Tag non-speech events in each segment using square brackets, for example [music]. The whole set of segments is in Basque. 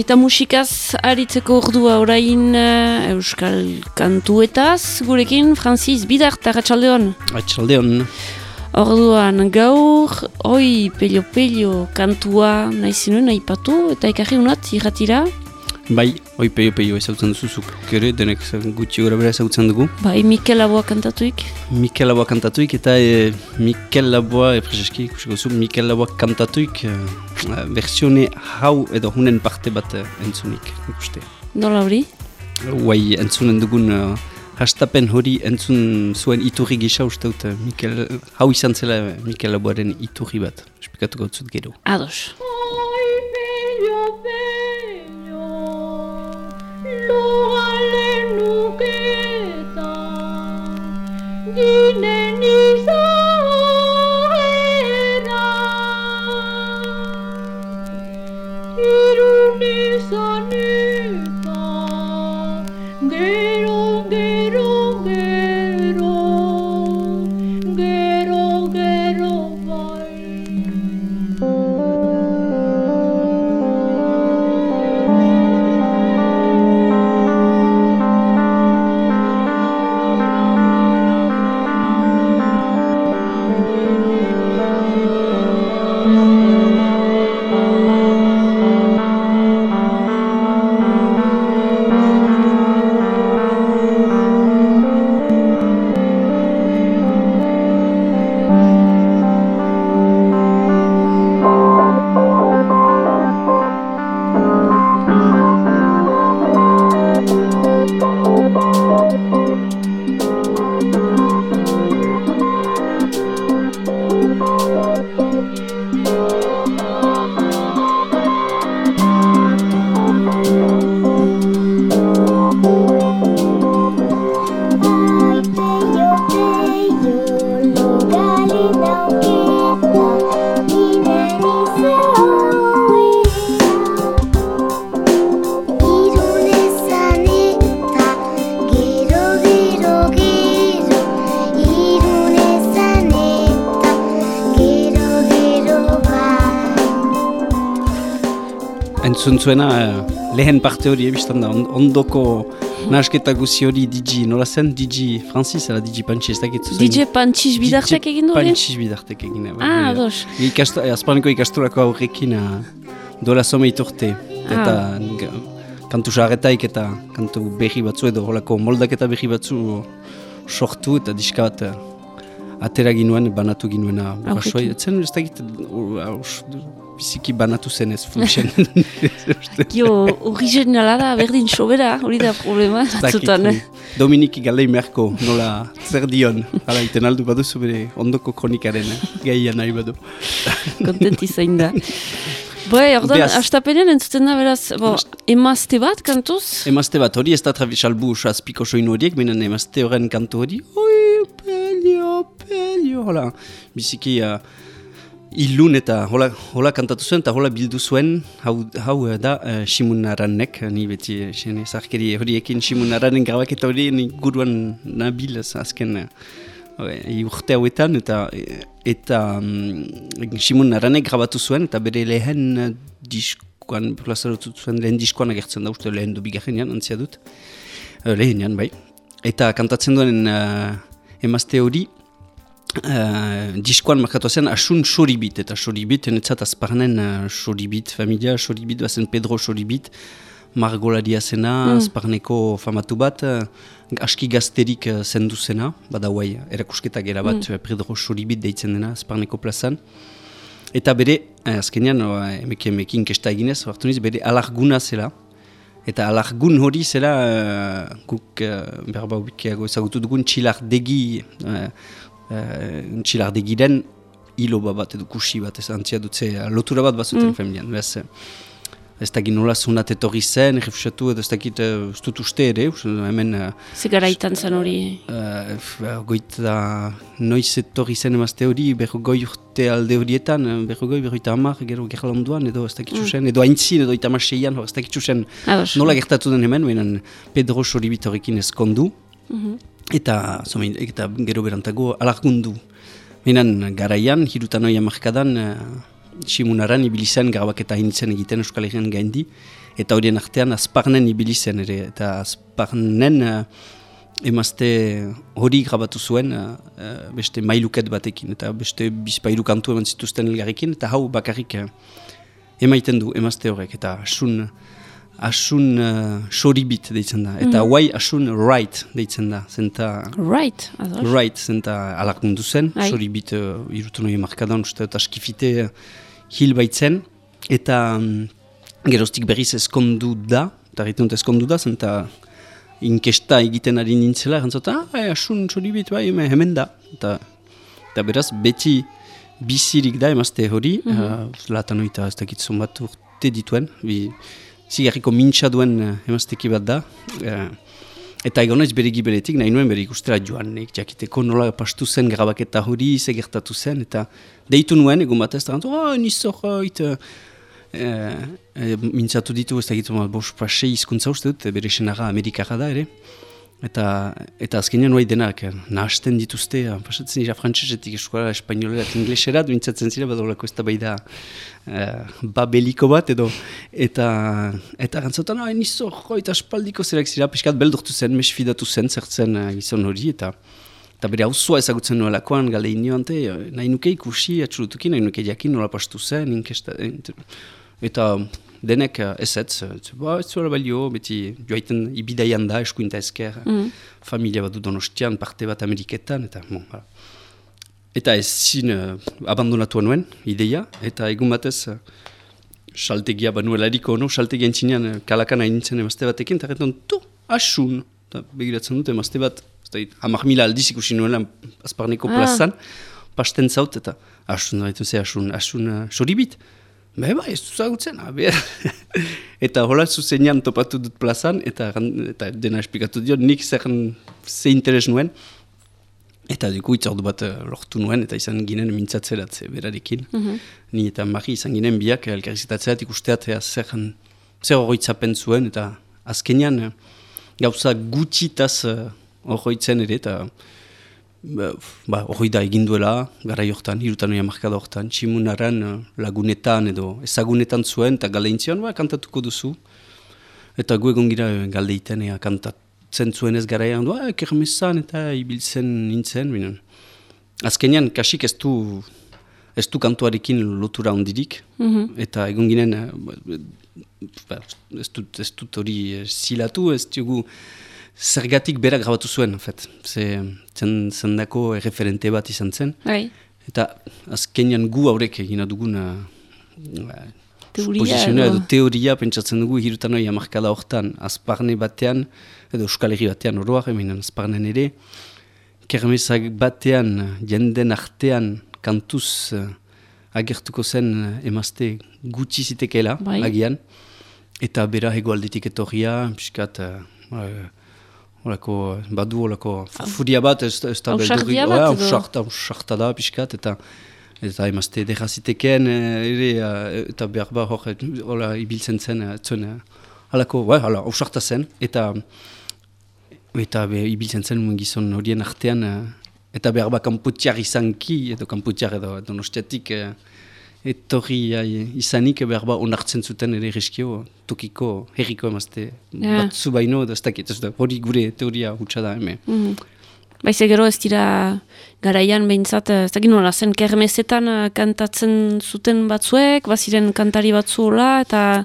Eta musikaz aritzeko ordua orain uh, Euskal kantuetaz gurekin Francis Bidart, Arratxaldeon. Arratxaldeon. Orduan gaur, oi, pelio pelio kantua nahi zinuen, nahi patu, eta ekarri unat, irratira? Bai, oi peio peio ezautzen duzuzuk, kere denek gutxi gora bera ezautzen dugu. Bai, Mikel Laboa kantatuik. Mikel Laboa kantatuik eta e, Mikel Laboa, e, prezeski, kusiko zu, Mikel Laboa kantatuik e, versione hau edo hunen parte bat e, entzunik, ikuste. Nola hori? Uai, entzunen dugun uh, hastapen hori entzun zuen iturri gisa uste dut, Mikel, hau izan zela Mikel Laboaren iturri bat, espikatuko dut gero. Ados. Zuena uh, lehen parte hori ebistan da, ondoko nahasketa guzi hori Digi, nola zen Digi Francis, ala Digi Panchi, ez dakit zuzen? Digi Panchi bidartek egin du hori? Panchi bidartek egin du. Ah, ados. Ikasto, Azpaneko ikasturako aurrekin uh, dola some iturte. Eta ah. kantu jarretaik eta kantu behi batzu edo holako moldaketa behi batzu sortu eta diska bat atera ginuen, banatu ginuen. Aurrekin. Etzen ez dakit biziki banatu zen ez funtzen. [laughs] Gio, originala da, berdin sobera, hori da problema. Zatzutan, eh? Dominiki galei merko, nola zer dion. Hala, iten aldu baduzu bere ondoko kronikaren, eh? gehia nahi badu. [laughs] Kontenti zain da. Bai, ordan, astapenean entzuten da, beraz, bo, emazte bat, kantuz? Emazte bat, hori ez da travisalbu azpiko soin horiek, minen emazte horren kantu hori, oi, pelio, pelio, hola, biziki, uh, Ilun eta hola, hola kantatu zuen eta hola bildu zuen. Hau, hau eh, da uh, Simun Aranek, ni beti uh, zarkeri horiekin Simun Aranen grabak hori ni guruan nabil azken uh, urte hauetan. Eta eta um, Simun grabatu zuen eta bere lehen uh, diskoan, zuen lehen diskoan agertzen da uste lehen du bigarren jan, antzia dut. Uh, lehen jan, bai. Eta kantatzen duen uh, emazte hori Uh, diskoan markatu zen asun soribit, eta soribit, enetzat azparnen uh, soribit, familia soribit, bazen Pedro soribit, margolaria zena, mm. azparneko famatu bat, uh, aski gazterik uh, zendu zena, bada guai, erakusketak era bat, mm. Pedro soribit deitzen dena, azparneko plazan. Eta bere, uh, azkenean, uh, emekin emekin kesta eginez, hartu niz, bere alarguna zela, eta alargun hori zela, uh, guk uh, berba ezagutu dugun, txilar degi, uh, uh, txilarde giren hilo bat edo kusi bat ez antzia dutze lotura bat bazuten mm. familian. Bez, ez dakit nola zunat etorri zen, refusatu edo ez dakit ez dut uste ere, hemen... Zegara itan zen hori? Uh, goit da noiz etorri zen emazte hori, berro goi urte alde horietan, berro goi, berro eta hamar, gero gerla onduan, edo ez dakit mm. edo haintzin, edo eta seian, ez dakit txusen, nola gertatu den hemen, benen Pedro Soribit horrekin ezkondu, mm -hmm. Eta, zomein, eta gero berantago alargundu. Menan garaian, hirutan oia markadan, uh, simunaran ibilizan grabak eta hintzen egiten Euskal Herrian gaindi. eta horien artean azparnen ibili zen ere, eta azparnen uh, emazte hori grabatu zuen uh, beste mailuket batekin, eta beste bizpairu kantu eman zituzten elgarrekin, eta hau bakarrik uh, emaiten du emazte horrek, eta asun, asun uh, soribit deitzen da, eta mm -hmm. asun right deitzen da, zenta... Right, azor? Right, zenta alakundu zen, soribit uh, irutu noi markadan, uste, eta skifite uh, hil baitzen, eta um, geroztik berriz eskondu da, eta egiten dut eskondu da, zenta inkesta egiten ari nintzela, gantzota, ah, asun soribit bai, hemen da, eta, eta beraz, beti bizirik da emazte hori, mm -hmm. uh, latan oita ez dakit zonbat urte dituen, bi, zigarriko mintxa duen uh, emazteki bat da, uh, eta egon ez beregi beretik, nahi nuen beregi ustera joan, nek, jakiteko nola pastu zen grabaketa hori, segertatu zen, eta deitu nuen, egun bat ez da, oh, nizo hoit, uh, uh, mintzatu ditu ez dakit, bos pase izkuntza uste dut, bere senara Amerikara da ere, Eta, eta azkenean nuai denak, eh, nahasten dituzte, eh, pasatzen dira frantzesetik eskola, espainolera, inglesera, duintzatzen zira, badolako ez da bai da eh, babeliko bat, edo, eta, eta gantzotan, no, enizo, jo, eta espaldiko zerak zira, peskat beldurtu zen, mesfidatu zen, zertzen uh, gizon hori, eta eta bere hau zua ezagutzen nuelakoan, gale inioante, nahi nuke ikusi, atxurutuki, nahi nuke jakin, nola pastu zen, inkesta, eta denek uh, ez ez, ba, ez zuela balio, beti joaiten ibidaian da, eskuinta ezker, mm. familia bat du donostian, parte bat Ameriketan, eta bon, ba. Eta ez zin uh, abandonatu nuen, ideia, eta egun batez, uh, saltegia banuela eriko, no? saltegia entzinean uh, kalakan hain nintzen emazte batekin, eta reton, tu, asun, eta begiratzen dut emazte bat, hamar mila aldiz ikusi nuela azparneko ah. plazan, pasten zaut, eta asun, asun, asun, uh, soribit, Be, ba, ez duzagutzen, [laughs] eta hola zuzenean topatu dut plazan, eta, eta dena esplikatu dio, nik zer ze interes nuen, eta dugu itzordu bat uh, lortu nuen, eta izan ginen mintzatzeratze berarekin. Mm Ni eta Mari izan ginen biak elkarrizitatzea, ikusteat zer, zer horroitzapen zuen, eta azkenean uh, gauza gutxitaz horroitzen ere, eta ba, ba da egin duela, gara jortan, hirutan oia markada hortan, tximunaren eh, lagunetan edo ezagunetan zuen, eta galeintzion, ba, kantatuko duzu. Eta gu egon gira eh, galdeiten, ea kantatzen zuen ez gara ean, ba, kermesan eta ibiltzen nintzen, binen. Azkenean, kasik ez du, ez du kantuarekin lotura ondirik, mm eta egon ginen, eh, ba, ez dut hori zilatu, ez dugu, zergatik bera grabatu zuen, fet. Ze, zen, zendako referente bat izan zen. Bai. Eta azkenian gu haurek egina dugun uh, teoria, edo. teoria pentsatzen dugu hirutan hori amarkada hortan azparne batean, edo euskal herri batean oroak eminen azparnen ere, kermesak batean, jenden artean, kantuz uh, agertuko zen uh, emazte gutxi zitekeela, bai. agian, eta bera hegoaldetik etorria, piskat, uh, Olako, badu olako furia bat, ez, ez da beldurri. Hau sarta da, pixkat, eta eta emazte dejaziteken, eh, ere, eh, eta behar behar hor, hola, ibiltzen zen, eh, zuen, halako, bai, hala, hau sarta zen, eta eta be, ibiltzen zen gizon horien artean, eta behar behar kanputiar izanki, edo kanputiar edo donostiatik, etorri izanik behar ba onartzen zuten ere riskio tokiko herriko emazte yeah. batzu baino ez dakit, ez da hori gure teoria hutsa da hemen. Mm. Baize gero ez dira garaian behintzat, ez dakit nola zen kermesetan eh, kantatzen zuten batzuek, baziren kantari batzuola eta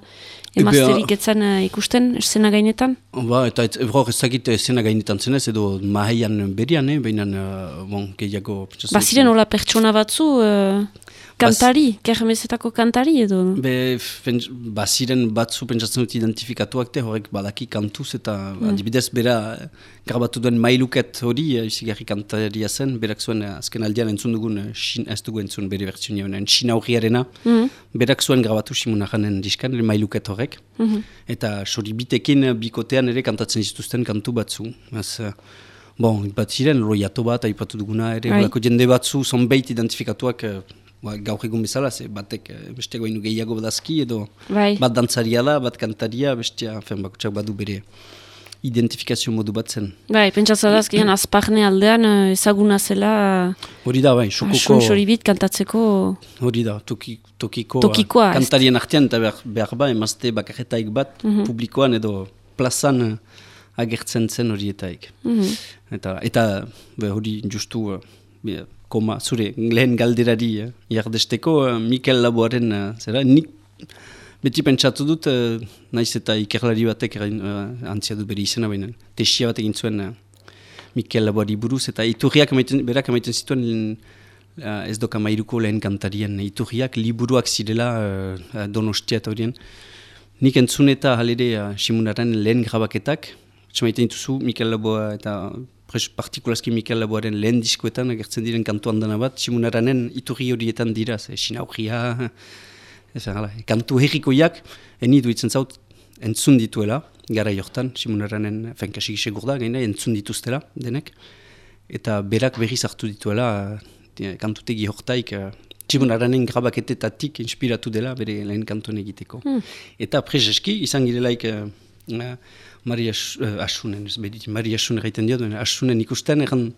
emazterik etzan uh, ikusten esena gainetan? Ba, eta ez, ebro, ez dakit esena gainetan zenez edo mahaian berian, eh? behinan, uh, bon, gehiago... Baziren hola pertsona batzu... Kantari, kermesetako kantari edo? Be, baziren batzu pentsatzen dut identifikatuak te, horrek badaki kantuz eta mm. adibidez bera grabatu duen mailuket hori, izigarri kantaria zen, berak zuen azken aldean entzun dugun, ez dugu entzun bere bertsionia benen, China horriarena, mm. berak zuen grabatu simuna janen diskan, mailuket horrek, mm eta sori bitekin bikotean ere kantatzen dituzten kantu batzu. Az, bon, bat ziren, loiato bat, aipatu duguna ere, right. jende batzu, zonbeit identifikatuak, ba, gaur egun bezala, ze batek eh, beste goinu gehiago badazki edo bai. bat dantzaria da, bat kantaria, bestea, fen bakutsak badu bere identifikazio modu bat zen. Bai, pentsatzen da azkenean azparne aldean eh, ezaguna zela Hori da, bai, xokoko... Asun kantatzeko... Hori da, toki, tokiko... Tokikoa, Kantarien artean eta behar, behar ba, emazte bakarretaik bat, mhm. publikoan edo plazan eh, agertzen zen horietaik. Mm Eta, eta hori justu, uh, koma, zure, lehen galderari, uh, jardesteko, uh, Mikel Laboaren, uh, zera, nik Beti pentsatu dut, uh, naiz eta ikerlari batek uh, antzia dut bere izena baina, tesia bat egin zuen uh, Mikel Laboari buruz, eta iturriak amaiten, berak amaiten zituen ez doka mairuko lehen kantarien, iturriak liburuak zirela uh, donostia eta horien. Nik entzun eta halere uh, Simunaren lehen grabaketak, txamaiten dituzu Mikel Laboa eta partikulazki Mikel Laboaren lehen diskoetan agertzen diren kantu handana bat, Simunaranen iturri horietan dira, sinauria, [laughs] Ez hala, kantu herrikoiak, eni duitzen zaut, entzun dituela, gara jortan, Simonaranen, fenkasik segur da, gaina, entzun dituztela, denek, eta berak berriz hartu dituela, kantutegi hortaik, uh, Simonaranen grabaketetatik inspiratu dela, bere lehen kantuen egiteko. Hmm. Eta prezeski, izan girelaik, uh, uh, Maria uh, Asunen, ez bedit, Maria Asunen gaiten dio, Asunen ikusten, egan,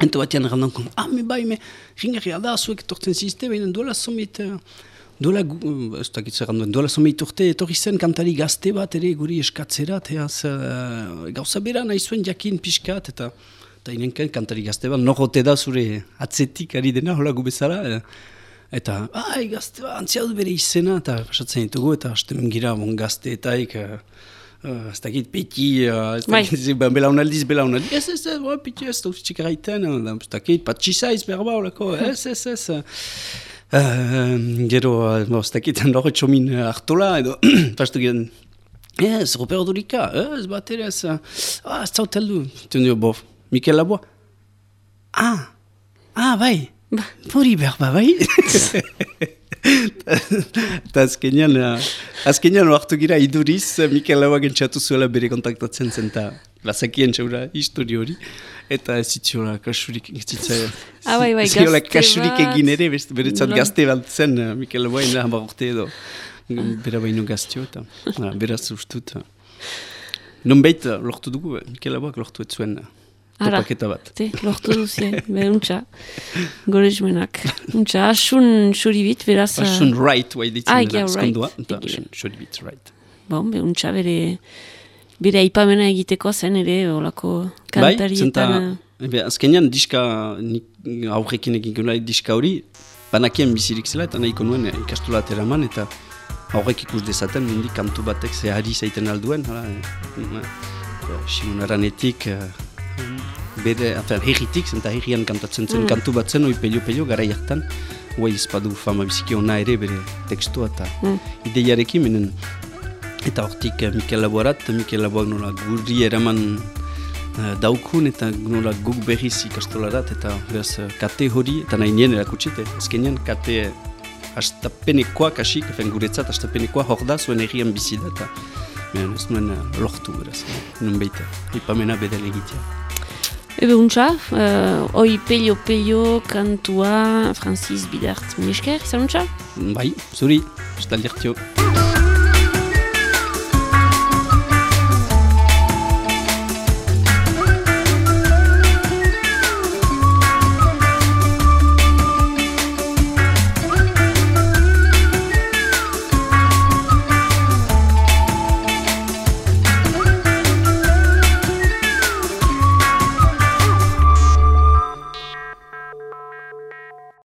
ento batean egan dankon, ah, me bai, me, ringarri alda, zuek tortzen zizte, baina duela somit, uh, Dola, ez dakit zer handuen, dola zomeit urte etorri zen kantari gazte bat ere guri eskatzera, teaz, uh, gauza bera nahi zuen jakin pixkat, eta eta inenken kantari gazte bat, norrote da zure atzetik ari dena, hola gubezara, eh, eta, ai, gazte antzia bere izena, eta pasatzen ditugu, eta hasten gira bon gazteetaik, uh, ez dakit peti, uh, ez dakit, bai. belaunaldiz, belaunaldiz, ez, ez, ez, ez, peti, ez, ez, ez dakit, patxizaiz berba, holako, ez, ez, ez, ez, Uh, gero, uh, ez dakiten lor etxomin uh, hartola, edo, [clears throat] pastu giren, ez, Robert Durika, ez, bat ere, ez, ah, ez zaut heldu, tenio, bof, Mikel Laboa, ah, ah, bai, hori behar ba, bai, eta azkenean, azkenean hartu gira iduriz, Mikel Laboa gentsatu zuela bere kontaktatzen zen, eta bazakien txaura histori hori, eta ez zitziola kasurik, ez zitziola, ah, bai, bai, gazte kasurik egin ere, beretzat gazte bat zen, uh, Mikel Boa ina hamar urte edo, bera baino gaztio, eta uh, [laughs] beraz ustut. Non behit, lortu dugu, Mikel Boak lortu ez Ara, bat. te, lortu duzien, be, untxa, gorezmenak. Untxa, asun xuribit, beraz... Asun right, bai ditzen, ah, yeah, right. asun xuribit, right. Bon, be, untxa, bere bere aipamena egiteko zen ere olako kantarietan. Bai, zenta, azkenean diska, aurrekin egin gula diska hori, banakien bizirik zela eta nahiko nuen eh, ikastola ateraman eta aurrek ikus dezaten mendik kantu batek ze hari zaiten alduen. Hala, e, Simonaranetik, bere, afen, herritik, zenta herrian kantatzen zen mm. kantu bat zen, oi pelio-pelio gara jartan, guai izpadu fama biziki ona ere bere tekstua eta mm. ideiarekin, menen Eta hortik uh, Mikel Laboarat, Mikel Laboak nola gurri eraman uh, daukun eta nola guk berriz ikastolarat eta beraz uh, kate hori eta nahi nien erakutsite. Ezkenean kate astapenekoa kasik, efen guretzat astapenekoa hor da zuen errian bizi da eta behan ez nuen uh, lortu beraz, nun behita, ipamena bedel egitea. Ebe untsa, uh, oi peio peio kantua Francis Bidart, mi esker, izan untsa? Bai, zuri, estaldirtio.